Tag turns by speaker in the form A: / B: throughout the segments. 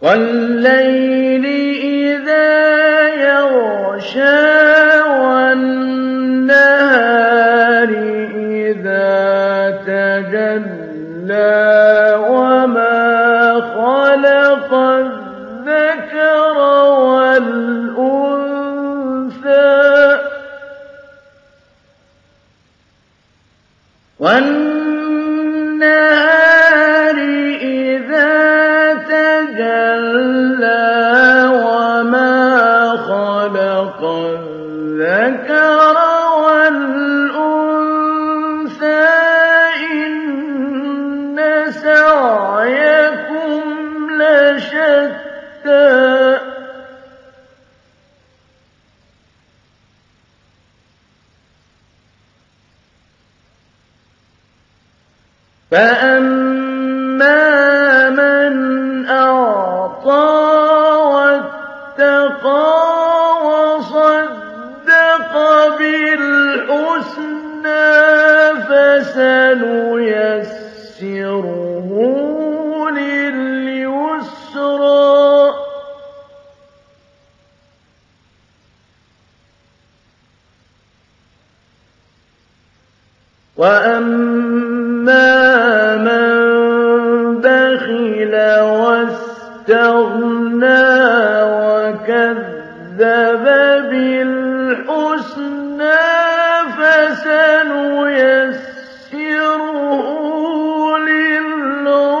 A: وَاللَّيْلِ إِذَا يَغْشَىٰ وَالنَّهَارِ إِذَا تَجَلَّىٰ وَمَا خَلَقَ الذَّكَرَ وَالْأُنثَىٰ وَالنَّهَارِ فَأَمَّا مَنْ أَعْطَىٰ وَاتَّقَىٰ وَصَدَّقَ بِالْحُسْنَىٰ فَسَنُيَسِّرُهُ لِلْيُسْرَىٰ وَأَمَّا وَاسْتَغْنَىٰ وَكَذَّبَ بِالْحُسْنَىٰ فَسَنُيَسِّرُهُ لِلْعُسْرَىٰ.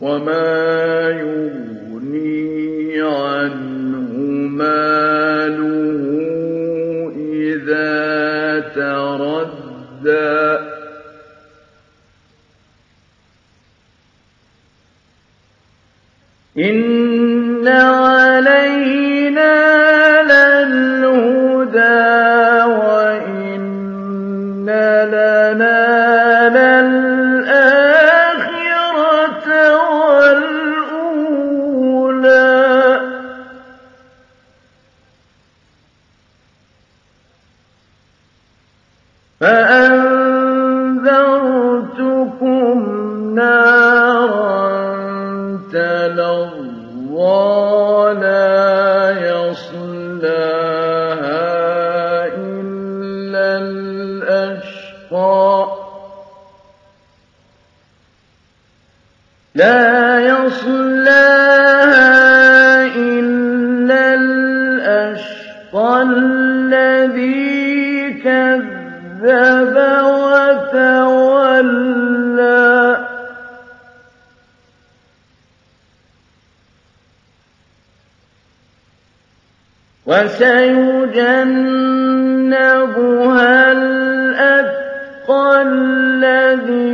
A: وَمَا إِذَا تَرَدَّىٰ إِنَّ عَلَيْنَا لَلْهُدَىٰ وَإِنَّ لَنَا فَأَنذَرْتُكُمْ نَارًا تَلَظَّىٰ لَا يَصْلَاهَا إِلَّا الْأَشْقَى الَّذِي وَسَيُجَنَّبُهَا الْأَتْقَى الَّذِي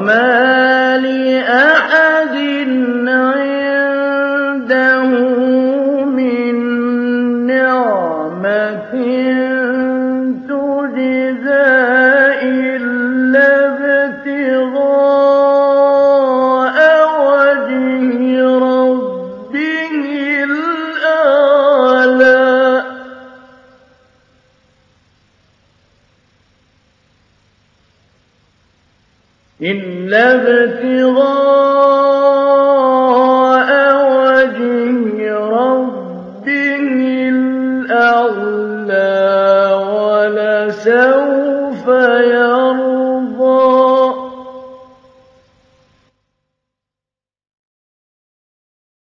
A: وَمَا لِأَحَدٍ عِندَهُ مِن نِّعْمَةٍ إِلَّا ابْتِغَاءَ وَجْهِ رَبِّهِ الْأَعْلَىٰ وَلَسَوْفَ